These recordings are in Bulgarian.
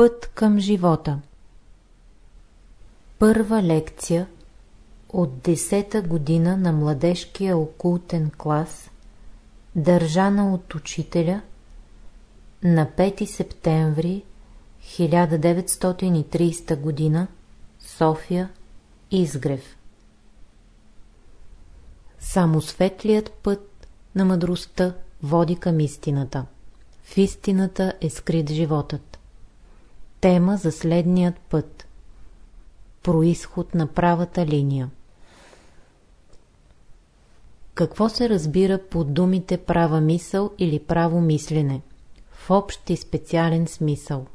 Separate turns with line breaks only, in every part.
Път към живота Първа лекция от 10-та година на младежкия окултен клас, държана от учителя на 5 септември 1930 година, София, Изгрев. Само светлият път на мъдростта води към истината. В истината е скрит животът. Тема за следният път. Происход на правата линия. Какво се разбира под думите права мисъл или право мислене? В общ и специален смисъл.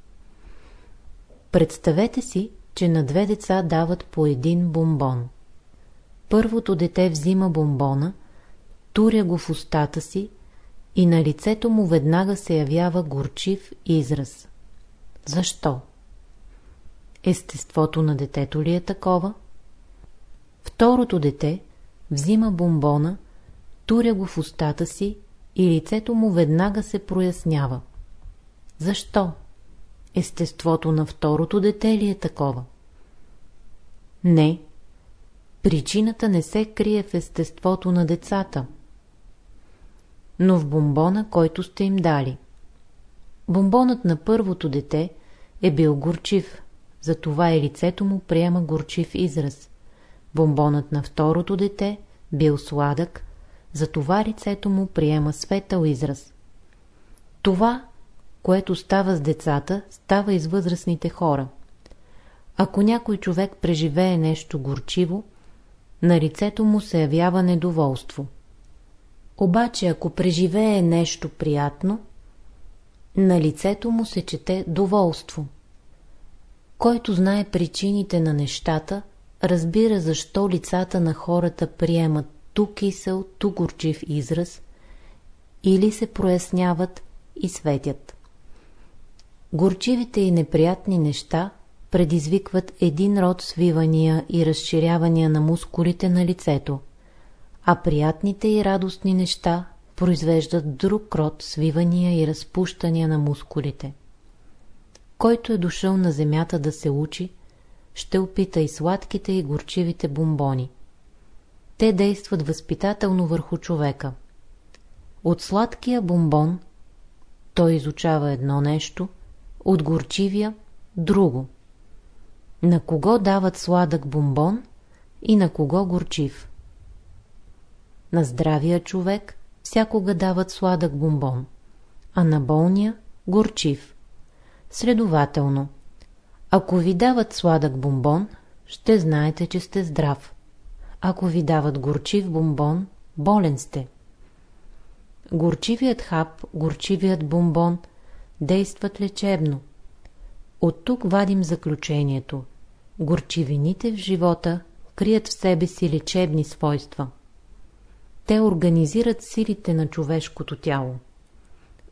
Представете си, че на две деца дават по един бомбон. Първото дете взима бомбона, туря го в устата си и на лицето му веднага се явява горчив израз. Защо? Естеството на детето ли е такова? Второто дете взима бомбона, туря го в устата си и лицето му веднага се прояснява. Защо? Естеството на второто дете ли е такова? Не. Причината не се крие в естеството на децата, но в бомбона, който сте им дали. Бомбонът на първото дете е бил горчив, затова и лицето му приема горчив израз. Бомбонът на второто дете бил сладък, затова лицето му приема светъл израз. Това, което става с децата, става и с възрастните хора. Ако някой човек преживее нещо горчиво, на лицето му се явява недоволство. Обаче, ако преживее нещо приятно, на лицето му се чете доволство. Който знае причините на нещата, разбира защо лицата на хората приемат ту кисел, ту горчив израз или се проясняват и светят. Горчивите и неприятни неща предизвикват един род свивания и разширявания на мускулите на лицето, а приятните и радостни неща произвеждат друг род свивания и разпущания на мускулите. Който е дошъл на земята да се учи, ще опита и сладките и горчивите бомбони. Те действат възпитателно върху човека. От сладкия бомбон той изучава едно нещо, от горчивия – друго. На кого дават сладък бомбон и на кого горчив? На здравия човек всякога дават сладък бомбон, а на болния – горчив. Следователно, ако ви дават сладък бомбон, ще знаете, че сте здрав. Ако ви дават горчив бомбон, болен сте. Горчивият хап, горчивият бомбон действат лечебно. От тук вадим заключението. Горчивините в живота крият в себе си лечебни свойства. Те организират силите на човешкото тяло.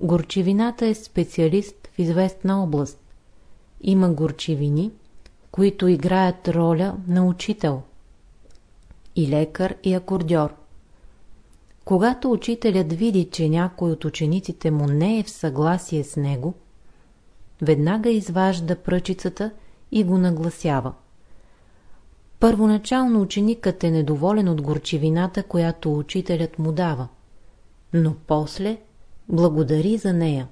Горчивината е специалист в известна област. Има горчивини, които играят роля на учител. И лекар, и акордьор. Когато учителят види, че някой от учениците му не е в съгласие с него, веднага изважда пръчицата и го нагласява. Първоначално ученикът е недоволен от горчивината, която учителят му дава, но после благодари за нея.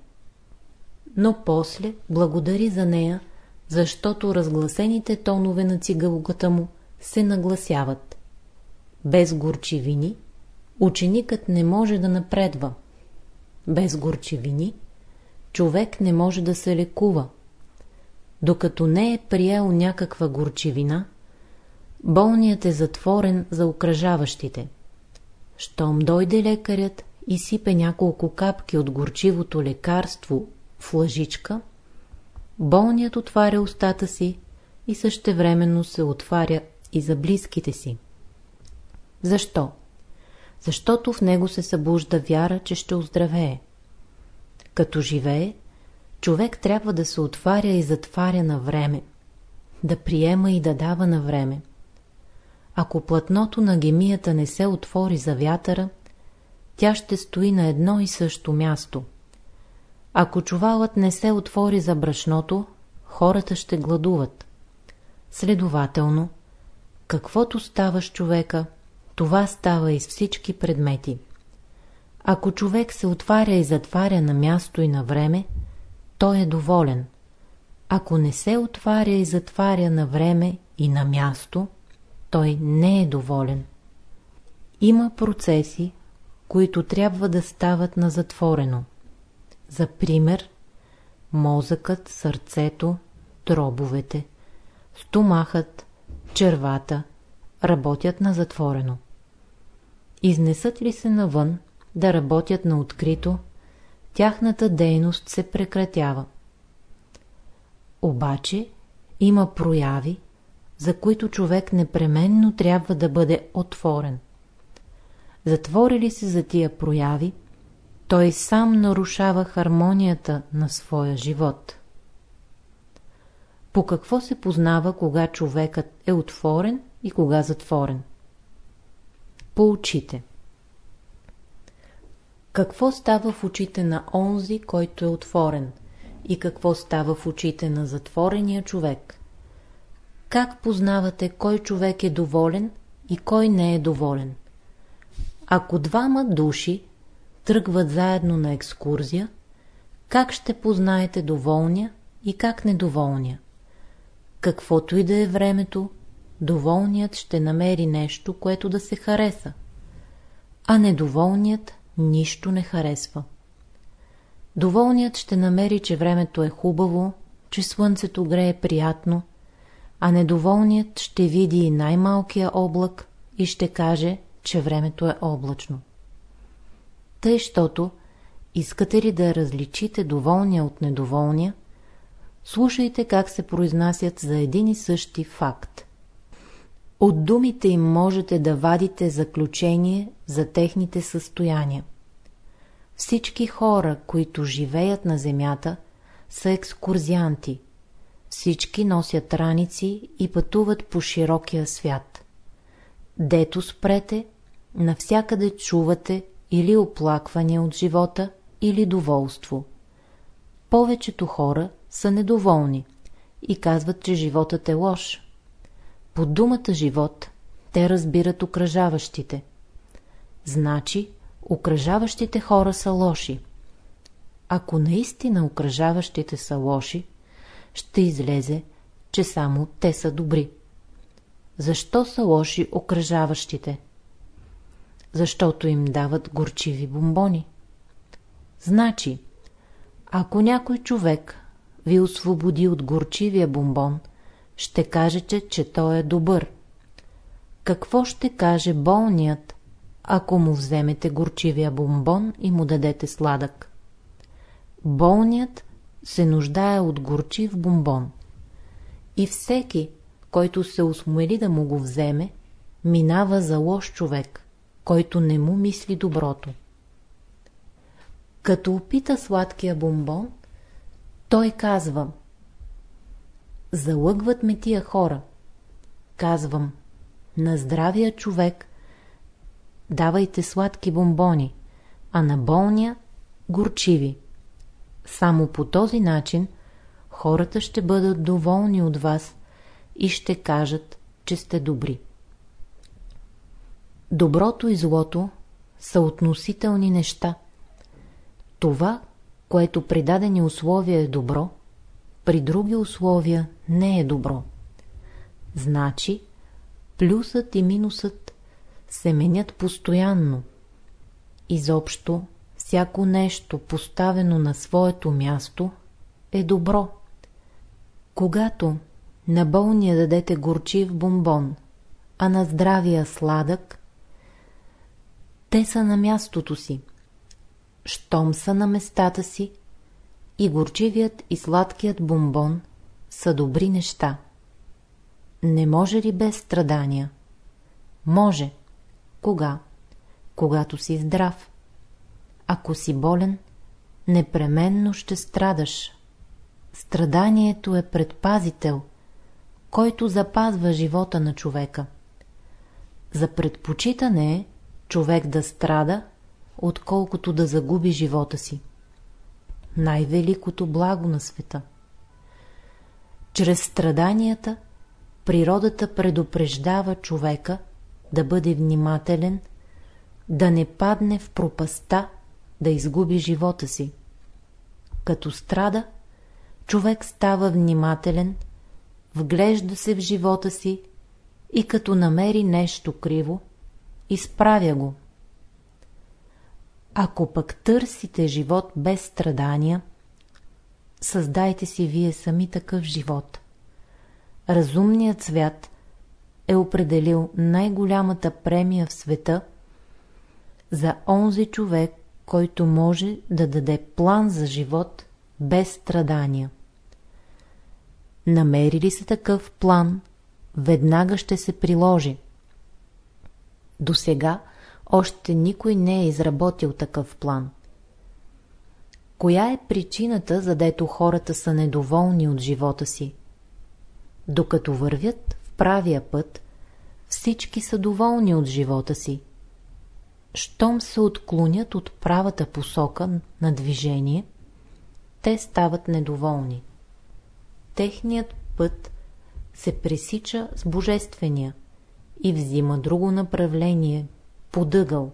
Но после благодари за нея, защото разгласените тонове на цигалката му се нагласяват. Без горчивини ученикът не може да напредва. Без горчивини човек не може да се лекува. Докато не е приел някаква горчивина, болният е затворен за окръжаващите. Щом дойде лекарят и сипе няколко капки от горчивото лекарство в лъжичка, болният отваря устата си и същевременно се отваря и за близките си. Защо? Защото в него се събужда вяра, че ще оздравее. Като живее, човек трябва да се отваря и затваря на време, да приема и да дава на време. Ако платното на гемията не се отвори за вятъра, тя ще стои на едно и също място. Ако чувалът не се отвори за брашното, хората ще гладуват. Следователно, каквото става с човека, това става и с всички предмети. Ако човек се отваря и затваря на място и на време, той е доволен. Ако не се отваря и затваря на време и на място, той не е доволен. Има процеси, които трябва да стават на затворено. За пример, мозъкът, сърцето, дробовете, стомахът, червата работят на затворено. Изнесат ли се навън да работят на открито, тяхната дейност се прекратява. Обаче има прояви, за които човек непременно трябва да бъде отворен. Затвори ли се за тия прояви, той сам нарушава хармонията на своя живот. По какво се познава, кога човекът е отворен и кога затворен? По очите. Какво става в очите на онзи, който е отворен? И какво става в очите на затворения човек? Как познавате кой човек е доволен и кой не е доволен? Ако двама души тръгват заедно на екскурзия, как ще познаете доволния и как недоволния? Каквото и да е времето, доволният ще намери нещо, което да се хареса, а недоволният нищо не харесва. Доволният ще намери, че времето е хубаво, че слънцето грее приятно, а недоволният ще види и най-малкия облак и ще каже, че времето е облачно. Тъй, щото, искате ли да различите доволния от недоволния, слушайте как се произнасят за един и същи факт. От думите им можете да вадите заключение за техните състояния. Всички хора, които живеят на земята, са екскурзианти. Всички носят раници и пътуват по широкия свят. Дето спрете, навсякъде чувате или оплаквания от живота, или доволство. Повечето хора са недоволни и казват, че животът е лош. Под думата живот те разбират окръжаващите. Значи, окръжаващите хора са лоши. Ако наистина окръжаващите са лоши, ще излезе, че само те са добри. Защо са лоши окръжаващите? Защото им дават горчиви бомбони. Значи, ако някой човек ви освободи от горчивия бомбон, ще кажете, че той е добър. Какво ще каже болният, ако му вземете горчивия бомбон и му дадете сладък? Болният се нуждае от горчив бомбон. И всеки, който се осмели да му го вземе, минава за лош човек, който не му мисли доброто. Като опита сладкия бомбон, той казва Залъгват ме тия хора. Казвам, на здравия човек давайте сладки бомбони, а на болния – горчиви. Само по този начин хората ще бъдат доволни от вас и ще кажат, че сте добри. Доброто и злото са относителни неща. Това, което при дадени условия е добро, при други условия не е добро. Значи, плюсът и минусът се менят постоянно. Изобщо, всяко нещо, поставено на своето място, е добро. Когато на болния дадете горчив бомбон, а на здравия сладък, те са на мястото си. Щом са на местата си, и горчивият и сладкият бомбон са добри неща. Не може ли без страдания? Може. Кога? Когато си здрав. Ако си болен, непременно ще страдаш. Страданието е предпазител, който запазва живота на човека. За предпочитане е човек да страда, отколкото да загуби живота си. Най-великото благо на света. Чрез страданията природата предупреждава човека да бъде внимателен, да не падне в пропаста, да изгуби живота си. Като страда, човек става внимателен, вглежда се в живота си и като намери нещо криво, изправя го. Ако пък търсите живот без страдания, създайте си вие сами такъв живот. Разумният свят е определил най-голямата премия в света за онзи човек, който може да даде план за живот без страдания. Намери ли се такъв план, веднага ще се приложи. До сега още никой не е изработил такъв план. Коя е причината, за дето хората са недоволни от живота си? Докато вървят в правия път, всички са доволни от живота си. Щом се отклонят от правата посока на движение, те стават недоволни. Техният път се пресича с божествения и взима друго направление, подъгъл.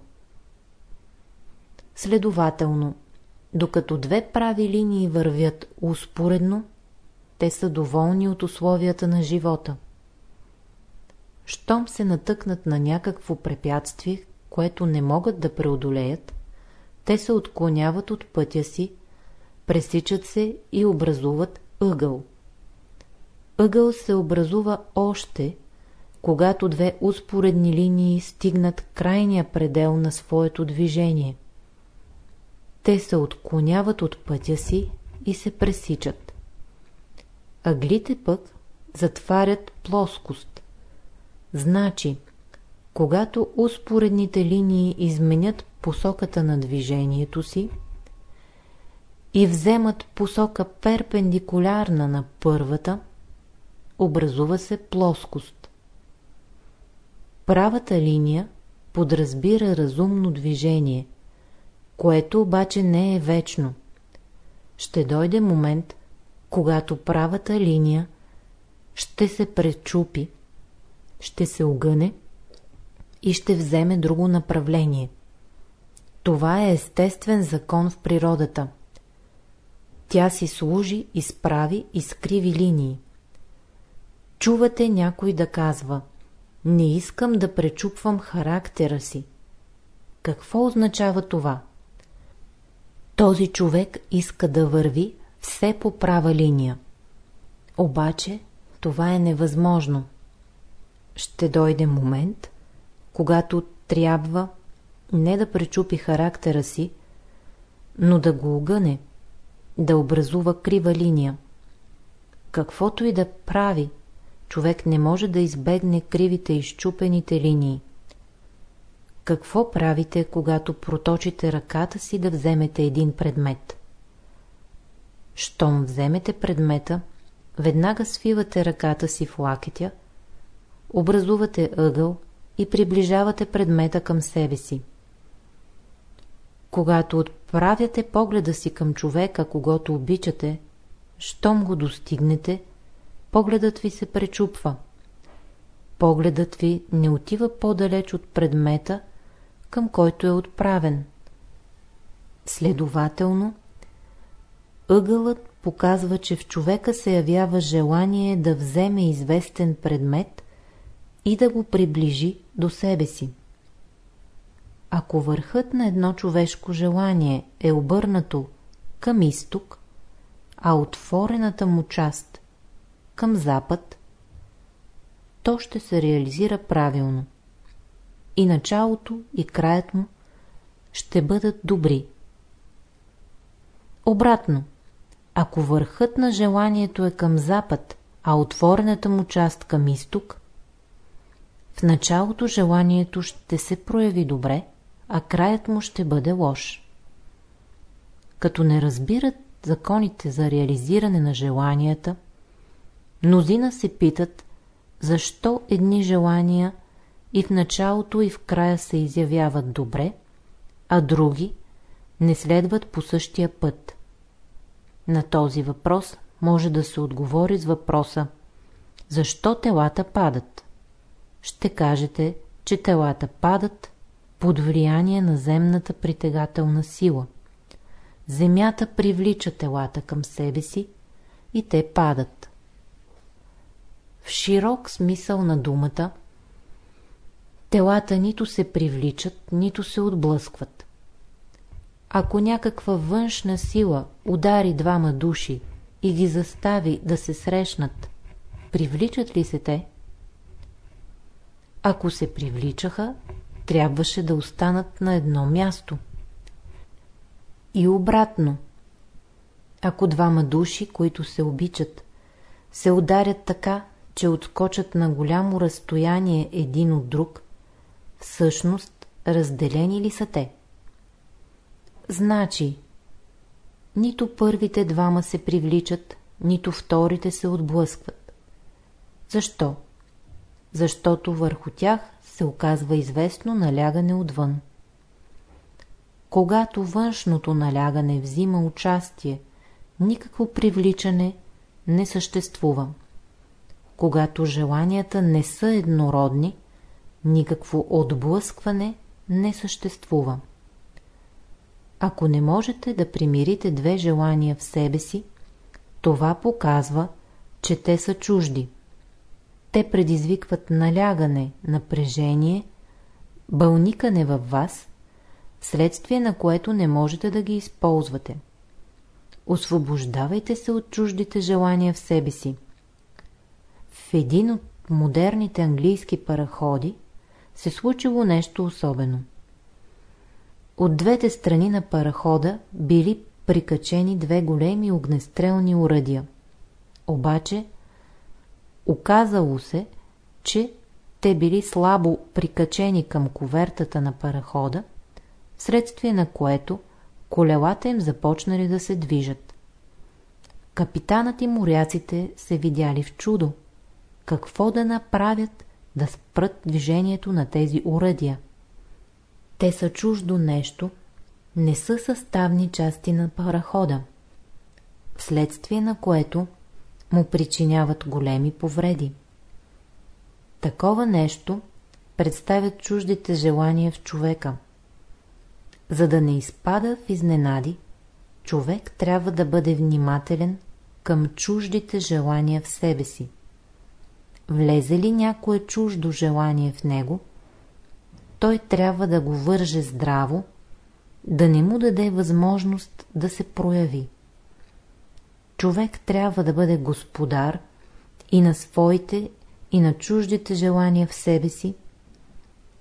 Следователно, докато две прави линии вървят успоредно, те са доволни от условията на живота. Щом се натъкнат на някакво препятствие, което не могат да преодолеят, те се отклоняват от пътя си, пресичат се и образуват ъгъл. Ъгъл се образува още, когато две успоредни линии стигнат крайния предел на своето движение. Те се отклоняват от пътя си и се пресичат. Аглите пък затварят плоскост. Значи, когато успоредните линии изменят посоката на движението си и вземат посока перпендикулярна на първата, образува се плоскост. Правата линия подразбира разумно движение, което обаче не е вечно. Ще дойде момент, когато правата линия ще се пречупи, ще се огъне и ще вземе друго направление. Това е естествен закон в природата. Тя си служи, изправи и скриви линии. Чувате някой да казва Не искам да пречупвам характера си. Какво означава това? Този човек иска да върви все по права линия. Обаче това е невъзможно. Ще дойде момент, когато трябва не да пречупи характера си, но да го огъне, да образува крива линия. Каквото и да прави, човек не може да избегне кривите и щупените линии. Какво правите, когато проточите ръката си да вземете един предмет? Щом вземете предмета, веднага свивате ръката си в лакетя, образувате ъгъл и приближавате предмета към себе си. Когато отправяте погледа си към човека, когато обичате, щом го достигнете, погледът ви се пречупва. Погледът ви не отива по-далеч от предмета, към който е отправен. Следователно, ъгълът показва, че в човека се явява желание да вземе известен предмет и да го приближи до себе си. Ако върхът на едно човешко желание е обърнато към изток, а отворената му част към запад, то ще се реализира правилно. И началото, и краят му ще бъдат добри. Обратно, ако върхът на желанието е към запад, а отворената му част към изток, в началото желанието ще се прояви добре, а краят му ще бъде лош. Като не разбират законите за реализиране на желанията, мнозина се питат, защо едни желания и в началото и в края се изявяват добре, а други не следват по същия път. На този въпрос може да се отговори с въпроса Защо телата падат? Ще кажете, че телата падат под влияние на земната притегателна сила. Земята привлича телата към себе си и те падат. В широк смисъл на думата, телата нито се привличат, нито се отблъскват. Ако някаква външна сила удари двама души и ги застави да се срещнат, привличат ли се те? Ако се привличаха, трябваше да останат на едно място. И обратно. Ако двама души, които се обичат, се ударят така, че отскочат на голямо разстояние един от друг, всъщност разделени ли са те? Значи, нито първите двама се привличат, нито вторите се отблъскват. Защо? Защото върху тях се оказва известно налягане отвън. Когато външното налягане взима участие, никакво привличане не съществува. Когато желанията не са еднородни, никакво отблъскване не съществува. Ако не можете да примирите две желания в себе си, това показва, че те са чужди. Те предизвикват налягане, напрежение, бълникане във вас, вследствие на което не можете да ги използвате. Освобождавайте се от чуждите желания в себе си. В един от модерните английски параходи се случило нещо особено. От двете страни на парахода били прикачени две големи огнестрелни уръдия. Обаче, оказало се, че те били слабо прикачени към ковертата на парахода, вследствие на което колелата им започнали да се движат. Капитанът и моряците се видяли в чудо. Какво да направят да спрат движението на тези уръдия? Те са чуждо нещо, не са съставни части на парахода, вследствие на което му причиняват големи повреди. Такова нещо представят чуждите желания в човека. За да не изпада в изненади, човек трябва да бъде внимателен към чуждите желания в себе си. Влезе ли някое чуждо желание в него, той трябва да го върже здраво, да не му даде възможност да се прояви. Човек трябва да бъде господар и на своите, и на чуждите желания в себе си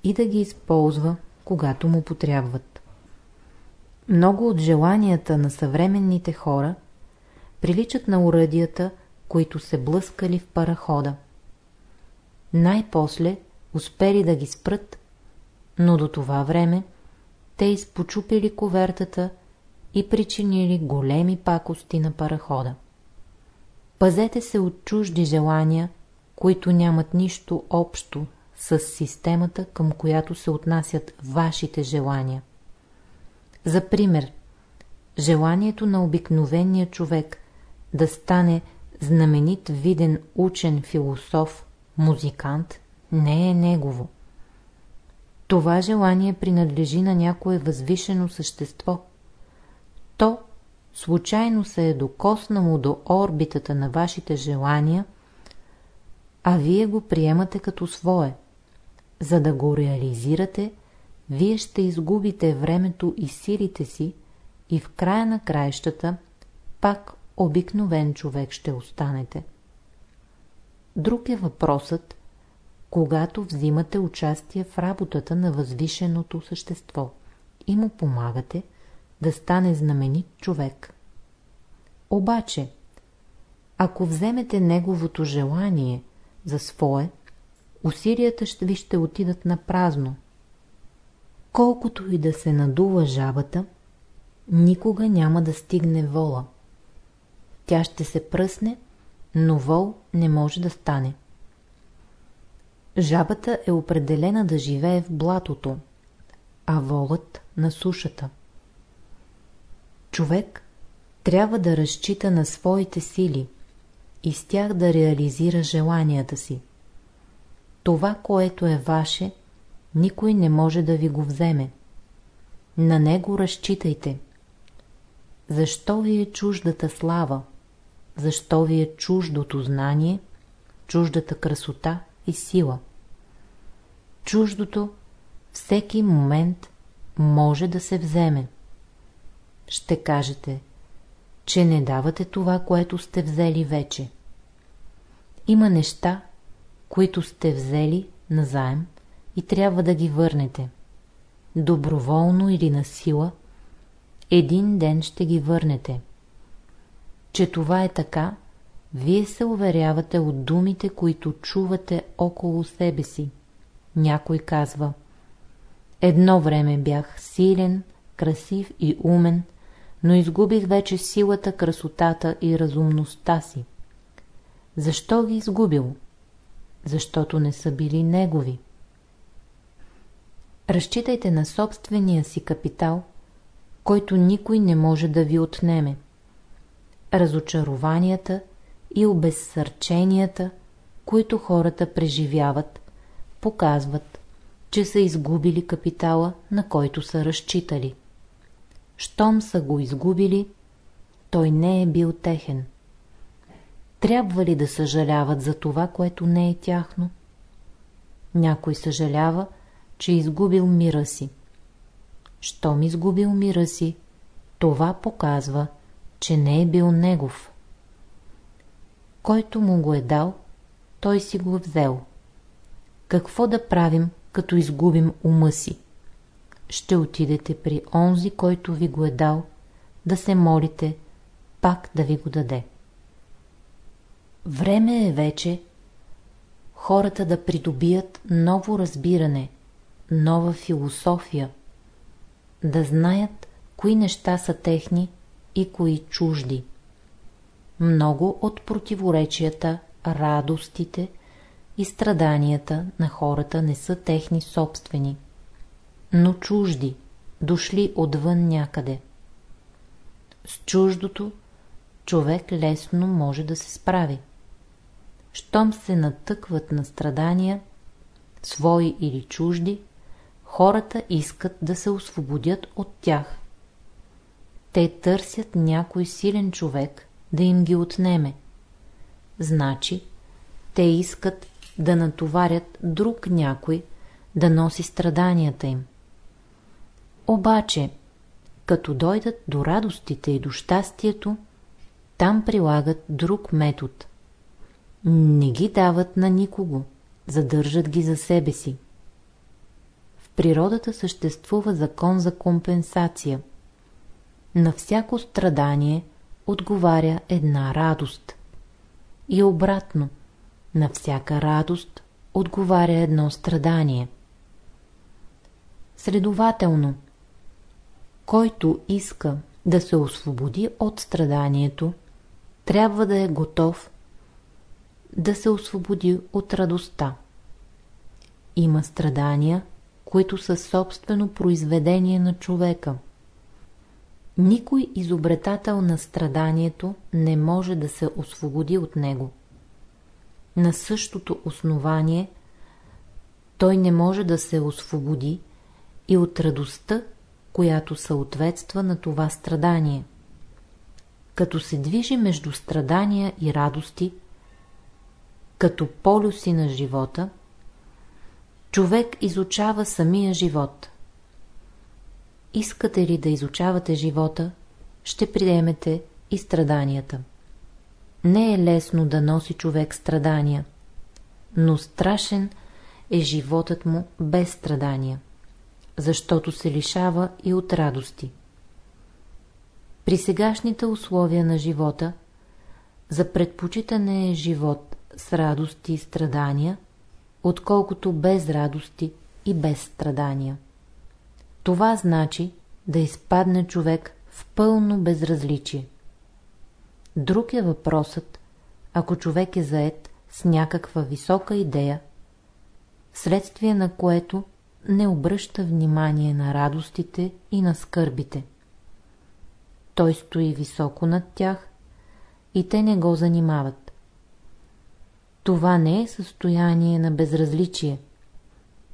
и да ги използва, когато му потребват. Много от желанията на съвременните хора приличат на уръдията, които се блъскали в парахода. Най-после успели да ги спрат но до това време те изпочупили ковертата и причинили големи пакости на парахода. Пазете се от чужди желания, които нямат нищо общо с системата, към която се отнасят вашите желания. За пример, желанието на обикновения човек да стане знаменит виден учен философ, музикант, не е негово. Това желание принадлежи на някое възвишено същество. То случайно се е докоснало до орбитата на вашите желания, а вие го приемате като свое. За да го реализирате, вие ще изгубите времето и силите си и в края на краищата пак обикновен човек ще останете. Друг е въпросът, когато взимате участие в работата на възвишеното същество и му помагате да стане знаменит човек. Обаче, ако вземете неговото желание за свое, усилията ви ще отидат на празно. Колкото и да се надува жабата, никога няма да стигне вола. Тя ще се пръсне, но вол не може да стане. Жабата е определена да живее в блатото, а волът на сушата. Човек трябва да разчита на своите сили и с тях да реализира желанията си. Това, което е ваше, никой не може да ви го вземе. На него разчитайте. Защо ви е чуждата слава? Защо ви е чуждото знание, чуждата красота и сила? Чуждото всеки момент може да се вземе. Ще кажете, че не давате това, което сте взели вече. Има неща, които сте взели назаем и трябва да ги върнете. Доброволно или на сила, един ден ще ги върнете. Че това е така, вие се уверявате от думите, които чувате около себе си. Някой казва Едно време бях силен, красив и умен, но изгубих вече силата, красотата и разумността си. Защо ги изгубил? Защото не са били негови. Разчитайте на собствения си капитал, който никой не може да ви отнеме. Разочарованията и обезсърченията, които хората преживяват, показват, че са изгубили капитала, на който са разчитали. Щом са го изгубили, той не е бил техен. Трябва ли да съжаляват за това, което не е тяхно? Някой съжалява, че изгубил мира си. Щом изгубил мира си, това показва, че не е бил негов. Който му го е дал, той си го взел. Какво да правим, като изгубим ума си? Ще отидете при онзи, който ви го е дал, да се молите, пак да ви го даде. Време е вече хората да придобият ново разбиране, нова философия, да знаят кои неща са техни и кои чужди. Много от противоречията, радостите и страданията на хората не са техни собствени, но чужди, дошли отвън някъде. С чуждото човек лесно може да се справи. Щом се натъкват на страдания, свои или чужди, хората искат да се освободят от тях. Те търсят някой силен човек да им ги отнеме. Значи, те искат да натоварят друг някой да носи страданията им. Обаче, като дойдат до радостите и до щастието, там прилагат друг метод. Не ги дават на никого, задържат ги за себе си. В природата съществува закон за компенсация. На всяко страдание отговаря една радост. И обратно, на всяка радост отговаря едно страдание. Следователно, който иска да се освободи от страданието, трябва да е готов да се освободи от радостта. Има страдания, които са собствено произведение на човека. Никой изобретател на страданието не може да се освободи от него. На същото основание той не може да се освободи и от радостта, която съответства на това страдание. Като се движи между страдания и радости, като полюси на живота, човек изучава самия живот. Искате ли да изучавате живота, ще приемете и страданията. Не е лесно да носи човек страдания, но страшен е животът му без страдания защото се лишава и от радости. При сегашните условия на живота, за предпочитане е живот с радости и страдания, отколкото без радости и без страдания. Това значи да изпадне човек в пълно безразличие. Друг е въпросът, ако човек е заед с някаква висока идея, вследствие на което не обръща внимание на радостите и на скърбите. той стои високо над тях и те не го занимават. Това не е състояние на безразличие,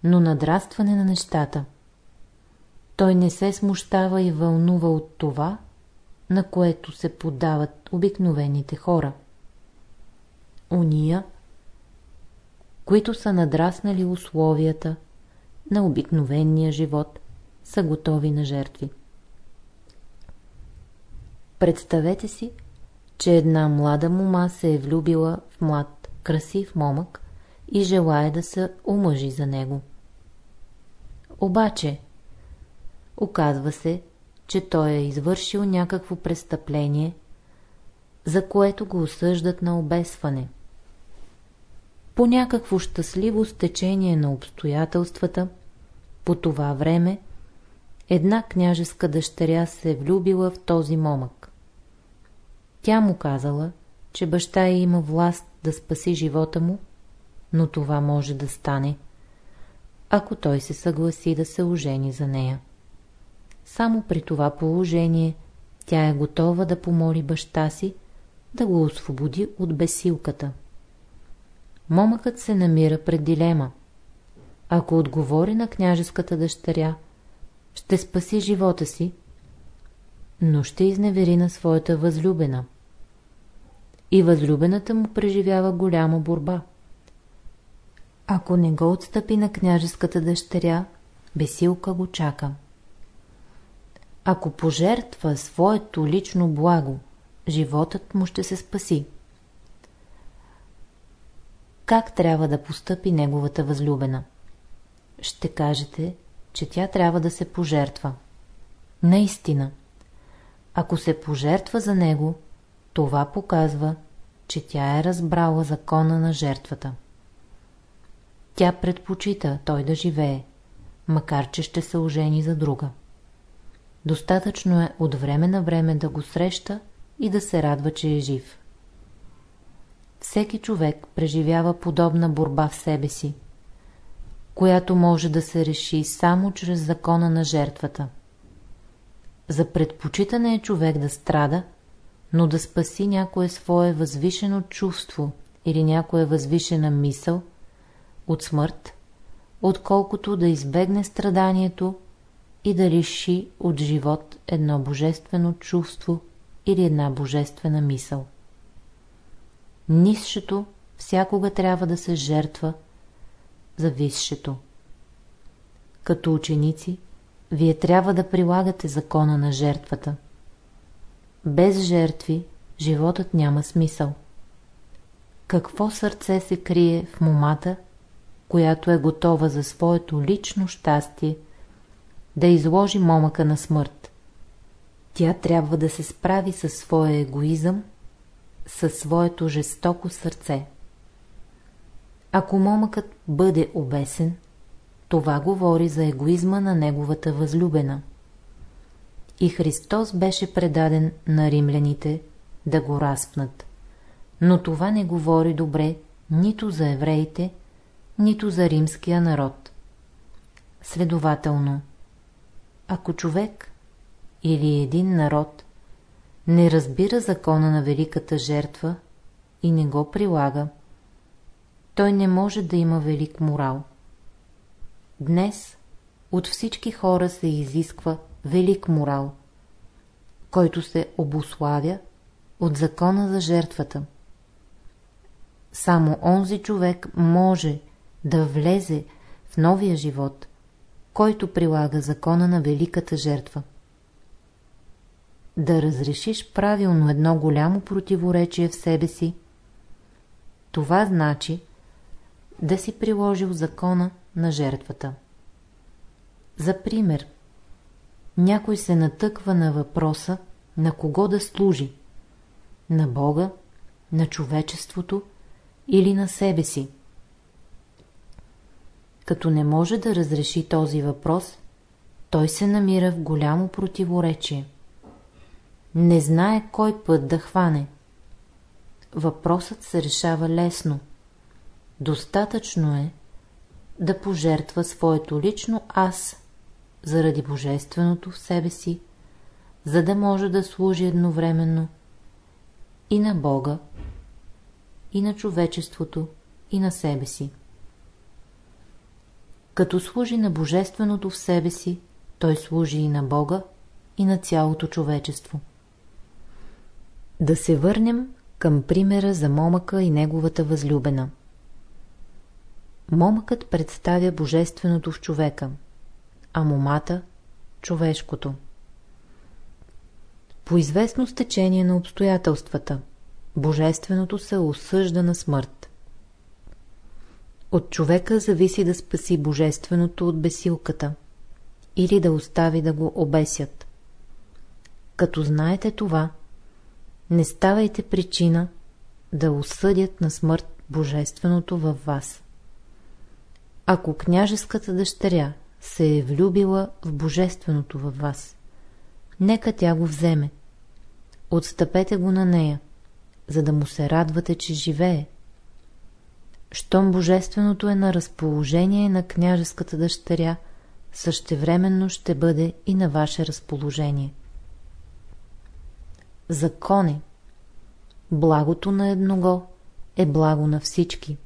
но надрастване на нещата. Той не се смущава и вълнува от това, на което се подават обикновените хора. Уния, които са надраснали условията на обикновения живот, са готови на жертви. Представете си, че една млада мома се е влюбила в млад, красив момък и желая да се омъжи за него. Обаче, оказва се, че той е извършил някакво престъпление, за което го осъждат на обесване. По някакво щастливо стечение на обстоятелствата, по това време, една княжеска дъщеря се влюбила в този момък. Тя му казала, че баща й има власт да спаси живота му, но това може да стане, ако той се съгласи да се ожени за нея. Само при това положение тя е готова да помоли баща си да го освободи от бесилката. Момъкът се намира пред дилема. Ако отговори на княжеската дъщеря, ще спаси живота си, но ще изневери на своята възлюбена. И възлюбената му преживява голяма борба. Ако не го отстъпи на княжеската дъщеря, бесилка го чака. Ако пожертва своето лично благо, животът му ще се спаси. Как трябва да постъпи неговата възлюбена? Ще кажете, че тя трябва да се пожертва. Наистина, ако се пожертва за него, това показва, че тя е разбрала закона на жертвата. Тя предпочита той да живее, макар че ще се ожени за друга. Достатъчно е от време на време да го среща и да се радва, че е жив. Всеки човек преживява подобна борба в себе си, която може да се реши само чрез закона на жертвата. За предпочитане е човек да страда, но да спаси някое свое възвишено чувство или някоя възвишена мисъл от смърт, отколкото да избегне страданието и да лиши от живот едно божествено чувство или една божествена мисъл. Нисшето всякога трябва да се жертва за висшето. Като ученици, вие трябва да прилагате закона на жертвата. Без жертви животът няма смисъл. Какво сърце се крие в момата, която е готова за своето лично щастие да изложи момъка на смърт? Тя трябва да се справи със своя егоизъм, със своето жестоко сърце. Ако момъкът бъде обесен, това говори за егоизма на неговата възлюбена. И Христос беше предаден на римляните да го разпнат. Но това не говори добре нито за евреите, нито за римския народ. Следователно, ако човек или един народ не разбира закона на великата жертва и не го прилага, той не може да има велик морал. Днес от всички хора се изисква велик морал, който се обославя от закона за жертвата. Само онзи човек може да влезе в новия живот, който прилага закона на великата жертва. Да разрешиш правилно едно голямо противоречие в себе си, това значи да си приложил закона на жертвата. За пример, някой се натъква на въпроса на кого да служи – на Бога, на човечеството или на себе си. Като не може да разреши този въпрос, той се намира в голямо противоречие. Не знае кой път да хване. Въпросът се решава лесно. Достатъчно е да пожертва своето лично аз заради божественото в себе си, за да може да служи едновременно и на Бога, и на човечеството, и на себе си. Като служи на Божественото в себе си, той служи и на Бога, и на цялото човечество. Да се върнем към примера за момъка и неговата възлюбена. Момъкът представя Божественото в човека, а момата – човешкото. По известно стечение на обстоятелствата, Божественото се осъжда на смърт. От човека зависи да спаси Божественото от бесилката или да остави да го обесят. Като знаете това, не ставайте причина да осъдят на смърт Божественото във вас. Ако княжеската дъщеря се е влюбила в Божественото във вас, нека тя го вземе. Отстъпете го на нея, за да му се радвате, че живее. Щом Божественото е на разположение на княжеската дъщеря, същевременно ще бъде и на ваше разположение. Закони Благото на едного е благо на всички.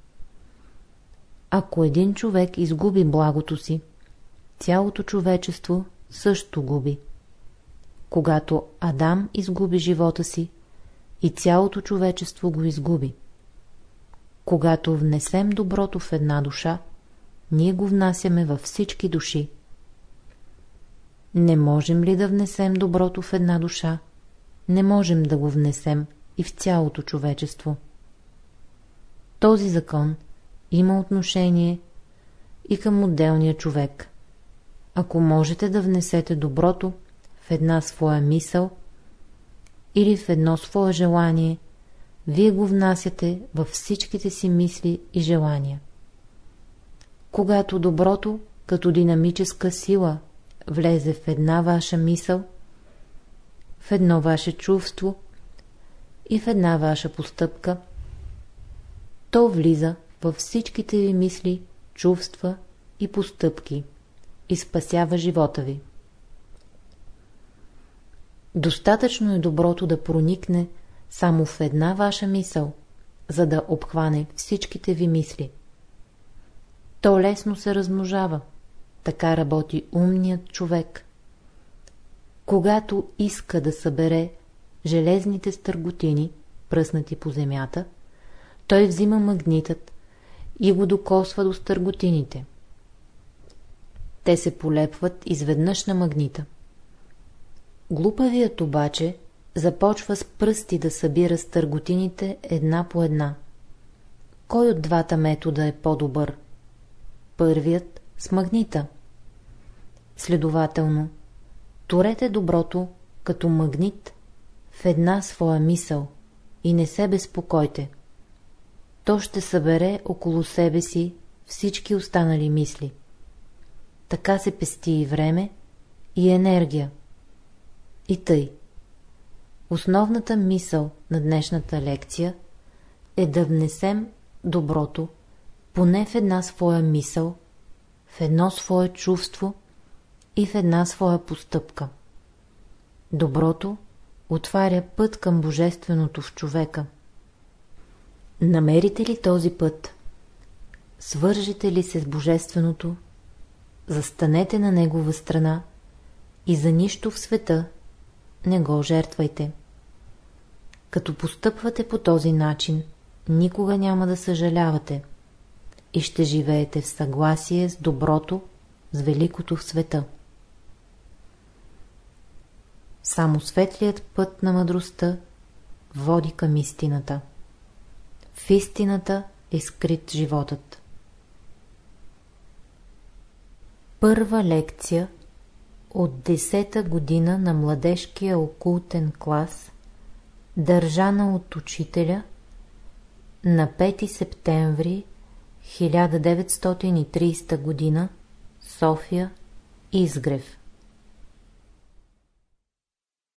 Ако един човек изгуби благото си, цялото човечество също губи. Когато Адам изгуби живота си, и цялото човечество го изгуби. Когато внесем доброто в една душа, ние го внасяме във всички души. Не можем ли да внесем доброто в една душа? Не можем да го внесем и в цялото човечество. Този закон има отношение и към отделния човек. Ако можете да внесете доброто в една своя мисъл или в едно свое желание, вие го внасяте във всичките си мисли и желания. Когато доброто, като динамическа сила, влезе в една ваша мисъл, в едно ваше чувство и в една ваша постъпка, то влиза във всичките ви мисли, чувства и постъпки и спасява живота ви. Достатъчно е доброто да проникне само в една ваша мисъл, за да обхване всичките ви мисли. То лесно се размножава. Така работи умният човек. Когато иска да събере железните стърготини, пръснати по земята, той взима магнитът и го докосва до стърготините. Те се полепват изведнъж на магнита. Глупавият обаче започва с пръсти да събира стърготините една по една. Кой от двата метода е по-добър? Първият с магнита. Следователно, турете доброто като магнит в една своя мисъл и не се безпокойте. То ще събере около себе си всички останали мисли. Така се пести и време, и енергия. И тъй. Основната мисъл на днешната лекция е да внесем доброто поне в една своя мисъл, в едно свое чувство и в една своя постъпка. Доброто отваря път към Божественото в човека. Намерите ли този път? Свържете ли се с Божественото? Застанете на Негова страна и за нищо в света не го жертвайте. Като постъпвате по този начин, никога няма да съжалявате и ще живеете в съгласие с доброто, с великото в света. Само светлият път на мъдростта води към истината. В истината е скрит животът. Първа лекция от 10-та година на младежкия окултен клас, държана от учителя на 5 септември 1930 година, София, Изгрев.